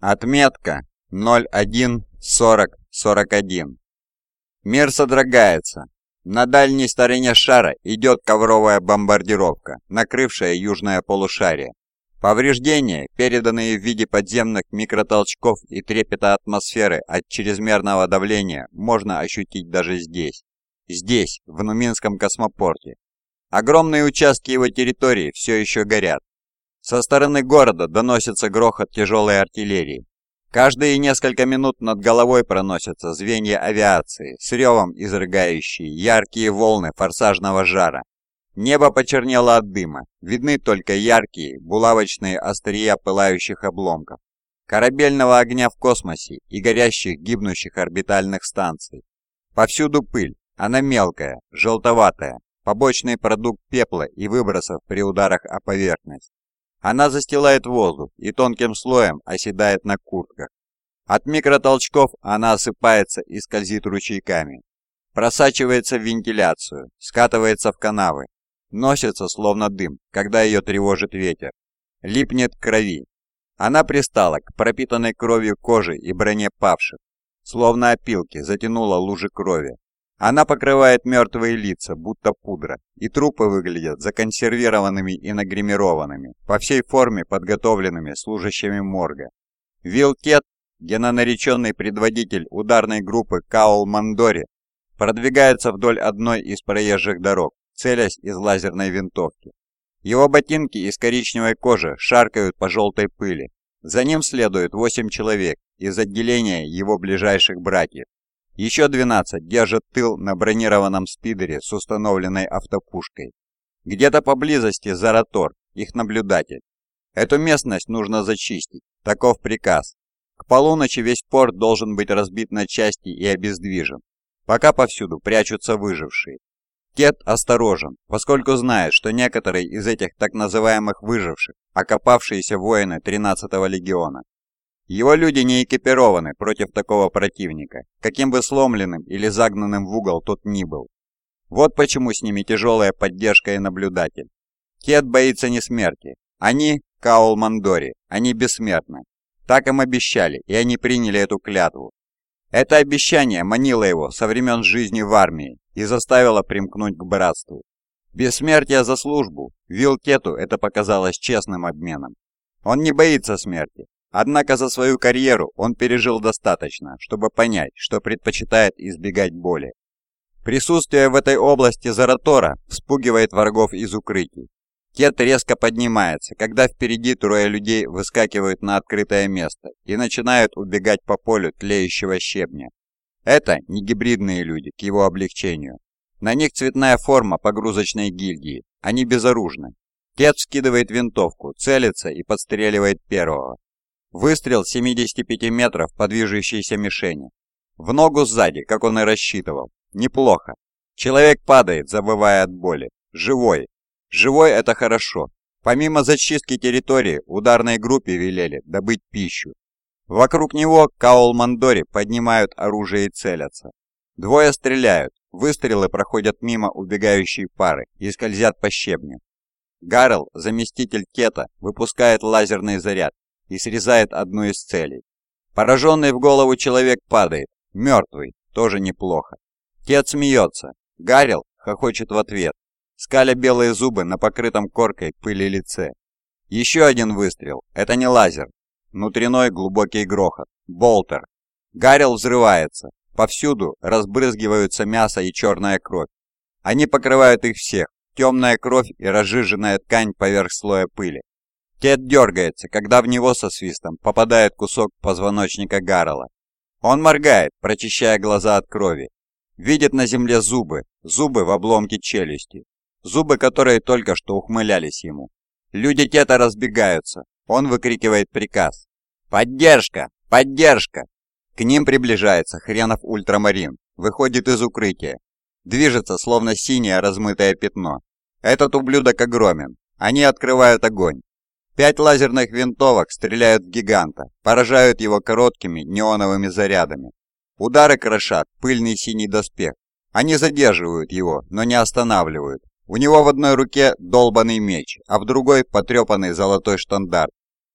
Отметка 014041. Мир содрогается. На дальней стороне шара идет ковровая бомбардировка, накрывшая южное полушарие. Повреждения, переданные в виде подземных микротолчков и трепета атмосферы от чрезмерного давления, можно ощутить даже здесь. Здесь, в Нуминском космопорте. Огромные участки его территории все еще горят. Со стороны города доносится грохот тяжелой артиллерии. Каждые несколько минут над головой проносятся звенья авиации, с ревом изрыгающие яркие волны форсажного жара. Небо почернело от дыма, видны только яркие, булавочные острия пылающих обломков, корабельного огня в космосе и горящих гибнущих орбитальных станций. Повсюду пыль, она мелкая, желтоватая, побочный продукт пепла и выбросов при ударах о поверхность. Она застилает воздух и тонким слоем оседает на куртках. От микротолчков она осыпается и скользит ручейками. Просачивается в вентиляцию, скатывается в канавы, носится словно дым, когда ее тревожит ветер. Липнет к крови. Она пристала к пропитанной кровью коже и броне павших, словно опилки затянула лужи крови, она покрывает мертвые лица, будто пудра, и трупы выглядят законсервированными и нагримированными, по всей форме подготовленными служащими морга. Вилкет, генонареченный предводитель ударной группы Каул Мандори, продвигается вдоль одной из проезжих дорог, целясь из лазерной винтовки. Его ботинки из коричневой кожи шаркают по желтой пыли. За ним следует восемь человек из отделения его ближайших братьев. Еще 12 держат тыл на бронированном спидере с установленной автопушкой. Где-то поблизости Заратор, их наблюдатель. Эту местность нужно зачистить, таков приказ. К полуночи весь порт должен быть разбит на части и обездвижен. Пока повсюду прячутся выжившие. Кет осторожен, поскольку знает, что некоторые из этих так называемых выживших – окопавшиеся воины 13-го легиона. Его люди не экипированы против такого противника, каким бы сломленным или загнанным в угол тот ни был. Вот почему с ними тяжелая поддержка и наблюдатель. Кет боится не смерти. Они – Каул Мандори, они бессмертны. Так им обещали, и они приняли эту клятву. Это обещание манило его со времен жизни в армии и заставило примкнуть к братству. Бессмертие за службу, Вилкету это показалось честным обменом. Он не боится смерти, Однако за свою карьеру он пережил достаточно, чтобы понять, что предпочитает избегать боли. Присутствие в этой области Заратора вспугивает врагов из укрытий. Кет резко поднимается, когда впереди трое людей выскакивают на открытое место и начинают убегать по полю тлеющего щебня. Это не гибридные люди к его облегчению. На них цветная форма погрузочной гильдии, они безоружны. Кет скидывает винтовку, целится и подстреливает первого. Выстрел 75 метров по движущейся мишени. В ногу сзади, как он и рассчитывал. Неплохо. Человек падает, забывая от боли. Живой. Живой – это хорошо. Помимо зачистки территории, ударной группе велели добыть пищу. Вокруг него Каул Мандори поднимают оружие и целятся. Двое стреляют, выстрелы проходят мимо убегающей пары и скользят по щебню. Гаррел, заместитель Кета, выпускает лазерный заряд и срезает одну из целей. Пораженный в голову человек падает, мертвый, тоже неплохо. Кет смеется, Гарил хохочет в ответ, скаля белые зубы на покрытом коркой пыли лице. Еще один выстрел, это не лазер, внутренной глубокий грохот, болтер. Гарил взрывается, повсюду разбрызгиваются мясо и черная кровь. Они покрывают их всех, темная кровь и разжиженная ткань поверх слоя пыли. Кет дергается, когда в него со свистом попадает кусок позвоночника Гаррела. Он моргает, прочищая глаза от крови. Видит на земле зубы, зубы в обломке челюсти. Зубы, которые только что ухмылялись ему. Люди Кета разбегаются. Он выкрикивает приказ. «Поддержка! Поддержка!» К ним приближается хренов ультрамарин. Выходит из укрытия. Движется, словно синее размытое пятно. Этот ублюдок огромен. Они открывают огонь. Пять лазерных винтовок стреляют в гиганта, поражают его короткими неоновыми зарядами. Удары крошат пыльный синий доспех. Они задерживают его, но не останавливают. У него в одной руке долбанный меч, а в другой потрепанный золотой штандарт.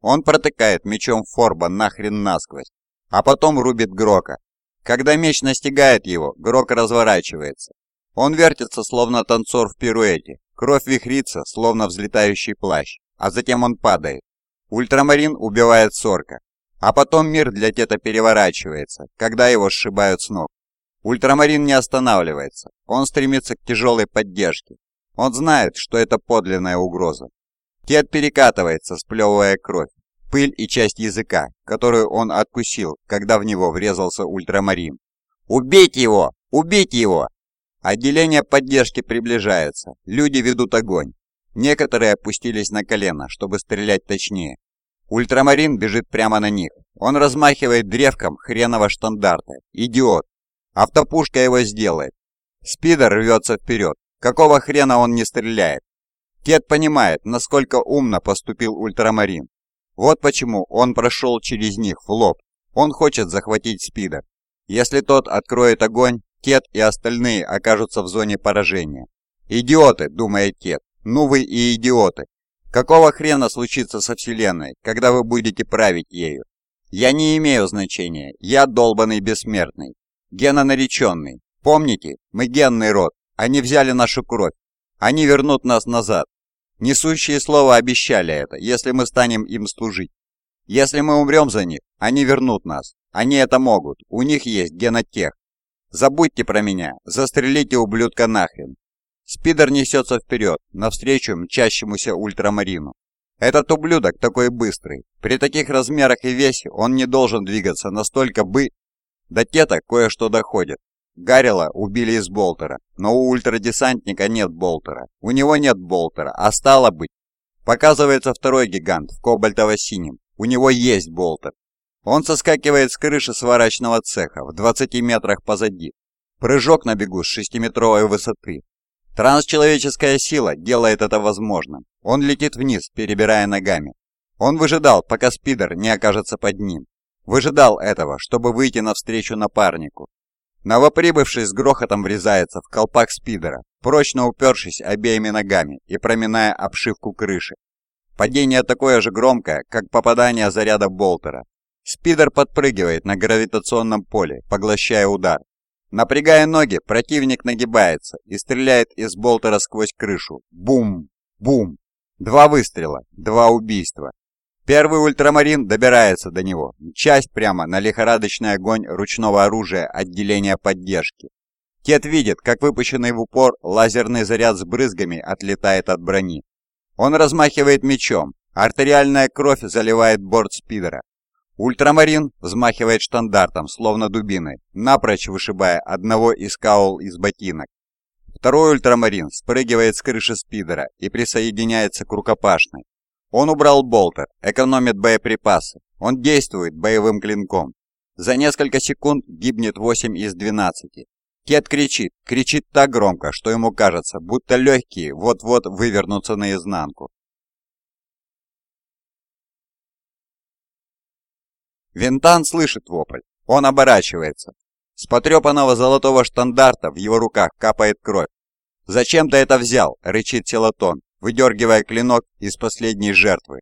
Он протыкает мечом Форба нахрен насквозь, а потом рубит Грока. Когда меч настигает его, Грок разворачивается. Он вертится, словно танцор в пируэте. Кровь вихрится, словно взлетающий плащ, а затем он падает. Ультрамарин убивает Сорка. А потом мир для Тета переворачивается, когда его сшибают с ног. Ультрамарин не останавливается. Он стремится к тяжелой поддержке. Он знает, что это подлинная угроза. Тед перекатывается, сплевывая кровь, пыль и часть языка, которую он откусил, когда в него врезался ультрамарин. «Убить его! Убить его!» Отделение поддержки приближается. Люди ведут огонь. Некоторые опустились на колено, чтобы стрелять точнее. Ультрамарин бежит прямо на них. Он размахивает древком хренового штандарта. Идиот. Автопушка его сделает. Спидер рвется вперед. Какого хрена он не стреляет? Тед понимает, насколько умно поступил Ультрамарин. Вот почему он прошел через них в лоб. Он хочет захватить Спидер. Если тот откроет огонь, Тед и остальные окажутся в зоне поражения. «Идиоты!» – думает Тед. «Ну вы и идиоты! Какого хрена случится со Вселенной, когда вы будете править ею? Я не имею значения, я долбанный бессмертный, генонареченный. Помните, мы генный род, они взяли нашу кровь, они вернут нас назад, Несущие слова обещали это, если мы станем им служить. Если мы умрем за них, они вернут нас. Они это могут, у них есть генотех. Забудьте про меня, застрелите ублюдка нахрен. Спидер несется вперед, навстречу мчащемуся ультрамарину. Этот ублюдок такой быстрый. При таких размерах и весе он не должен двигаться настолько бы... До тета кое-что доходит. Гаррила убили из болтера, но у ультрадесантника нет болтера. У него нет болтера, а стало быть... Показывается второй гигант в кобальтово-синем. У него есть болтер. Он соскакивает с крыши сварочного цеха в 20 метрах позади. Прыжок на бегу с 6-метровой высоты. Трансчеловеческая сила делает это возможным. Он летит вниз, перебирая ногами. Он выжидал, пока спидер не окажется под ним. Выжидал этого, чтобы выйти навстречу напарнику. Новоприбывший с грохотом врезается в колпак спидера, прочно упершись обеими ногами и проминая обшивку крыши. Падение такое же громкое, как попадание заряда болтера. Спидер подпрыгивает на гравитационном поле, поглощая удар. Напрягая ноги, противник нагибается и стреляет из болтера сквозь крышу. Бум! Бум! Два выстрела, два убийства. Первый ультрамарин добирается до него, часть прямо на лихорадочный огонь ручного оружия отделения поддержки. Тед видит, как выпущенный в упор лазерный заряд с брызгами отлетает от брони. Он размахивает мечом, артериальная кровь заливает борт спидера. Ультрамарин взмахивает штандартом, словно дубиной, напрочь вышибая одного из каул из ботинок. Второй ультрамарин спрыгивает с крыши спидера и присоединяется к рукопашной. Он убрал болтер, экономит боеприпасы. Он действует боевым клинком. За несколько секунд гибнет 8 из 12. Кет кричит, кричит так громко, что ему кажется, будто легкие вот-вот вывернутся наизнанку. Винтан слышит вопль. Он оборачивается. С потрепанного золотого штандарта в его руках капает кровь. «Зачем ты это взял?» – рычит Селатон выдергивая клинок из последней жертвы.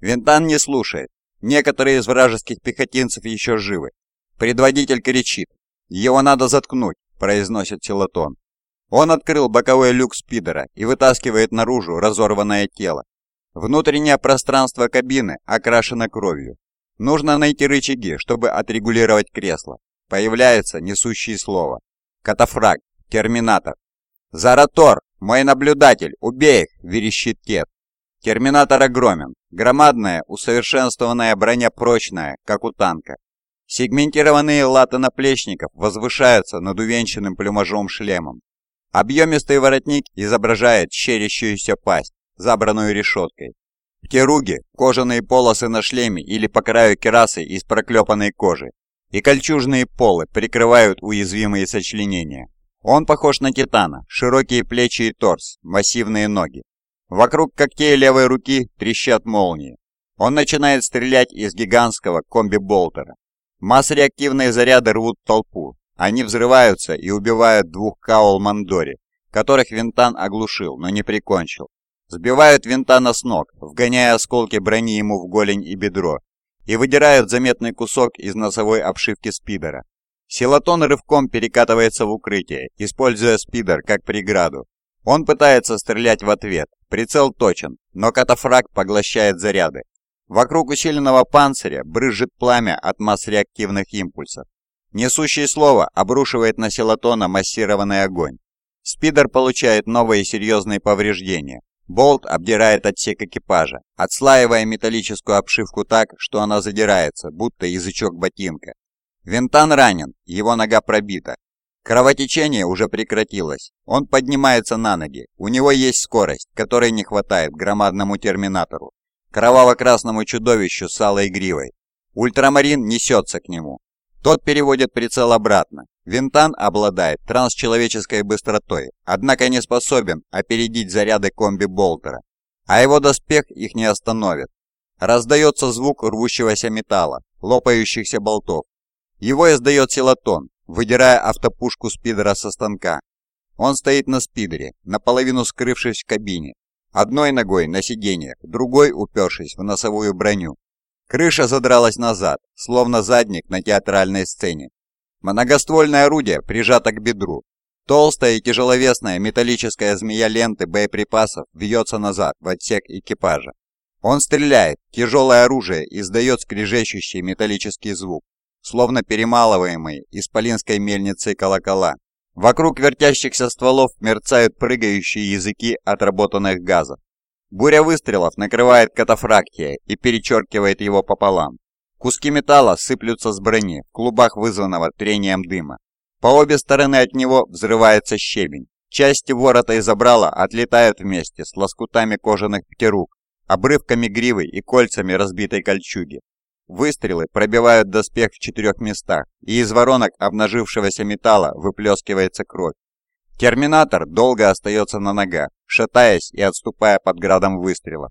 Винтан не слушает. Некоторые из вражеских пехотинцев еще живы. Предводитель кричит. «Его надо заткнуть», – произносит Силатон. Он открыл боковой люк спидера и вытаскивает наружу разорванное тело. Внутреннее пространство кабины окрашено кровью. Нужно найти рычаги, чтобы отрегулировать кресло. Появляется несущее слово. Катафраг. Терминатор. «Заратор! Мой наблюдатель! Убей их!» – верещит Кет. Терминатор огромен. Громадная, усовершенствованная броня прочная, как у танка. Сегментированные латы наплечников возвышаются над увенчанным плюмажом шлемом. Объемистый воротник изображает щерящуюся пасть, забранную решеткой. В керуге кожаные полосы на шлеме или по краю керасы из проклепанной кожи, и кольчужные полы прикрывают уязвимые сочленения. Он похож на титана, широкие плечи и торс, массивные ноги. Вокруг когтей левой руки трещат молнии. Он начинает стрелять из гигантского комби-болтера. Масс-реактивные заряды рвут толпу. Они взрываются и убивают двух Каул Мандори, которых Винтан оглушил, но не прикончил. Сбивают Винтана с ног, вгоняя осколки брони ему в голень и бедро, и выдирают заметный кусок из носовой обшивки спидера. Силатон рывком перекатывается в укрытие, используя спидер как преграду. Он пытается стрелять в ответ, прицел точен, но катафраг поглощает заряды. Вокруг усиленного панциря брызжет пламя от масс реактивных импульсов. Несущий слово обрушивает на Силатона массированный огонь. Спидер получает новые серьезные повреждения. Болт обдирает отсек экипажа, отслаивая металлическую обшивку так, что она задирается, будто язычок ботинка. Винтан ранен, его нога пробита. Кровотечение уже прекратилось. Он поднимается на ноги. У него есть скорость, которой не хватает громадному терминатору. Кроваво-красному чудовищу с алой гривой. Ультрамарин несется к нему. Тот переводит прицел обратно. Винтан обладает трансчеловеческой быстротой, однако не способен опередить заряды комби-болтера, а его доспех их не остановит. Раздается звук рвущегося металла, лопающихся болтов. Его издает силатон, выдирая автопушку спидера со станка. Он стоит на спидере, наполовину скрывшись в кабине, одной ногой на сиденьях, другой упершись в носовую броню. Крыша задралась назад, словно задник на театральной сцене. Многоствольное орудие прижато к бедру. Толстая и тяжеловесная металлическая змея ленты боеприпасов вьется назад в отсек экипажа. Он стреляет, тяжелое оружие издает скрежещущий металлический звук, словно перемалываемые исполинской мельницей колокола. Вокруг вертящихся стволов мерцают прыгающие языки отработанных газов. Буря выстрелов накрывает катафрактия и перечеркивает его пополам. Куски металла сыплются с брони в клубах вызванного трением дыма. По обе стороны от него взрывается щебень. Части ворота и забрала отлетают вместе с лоскутами кожаных птеруг, обрывками гривы и кольцами разбитой кольчуги. Выстрелы пробивают доспех в четырех местах, и из воронок обнажившегося металла выплескивается кровь. Терминатор долго остается на ногах, шатаясь и отступая под градом выстрелов.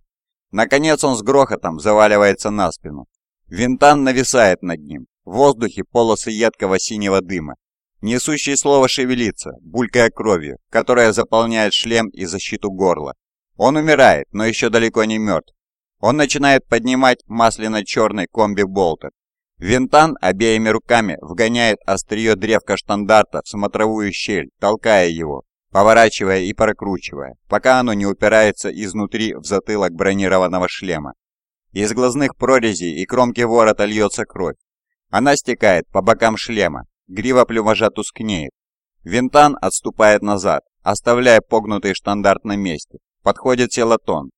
Наконец он с грохотом заваливается на спину, Винтан нависает над ним. В воздухе полосы едкого синего дыма. Несущий слово шевелится, булькая кровью, которая заполняет шлем и защиту горла. Он умирает, но еще далеко не мертв. Он начинает поднимать масляно-черный комби-болтер. Винтан обеими руками вгоняет острие древка штандарта в смотровую щель, толкая его, поворачивая и прокручивая, пока оно не упирается изнутри в затылок бронированного шлема. Из глазных прорезей и кромки ворота льется кровь. Она стекает по бокам шлема, грива плюмажа тускнеет. Винтан отступает назад, оставляя погнутый штандарт на месте. Подходит селатон.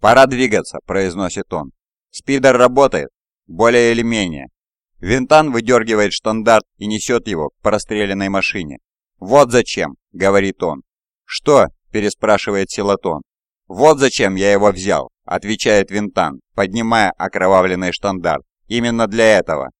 «Пора двигаться», — произносит он. «Спидер работает?» «Более или менее». Винтан выдергивает штандарт и несет его к простреленной машине. «Вот зачем», — говорит он. «Что?» – переспрашивает Силатон. «Вот зачем я его взял», — отвечает Винтан, поднимая окровавленный штандарт. «Именно для этого».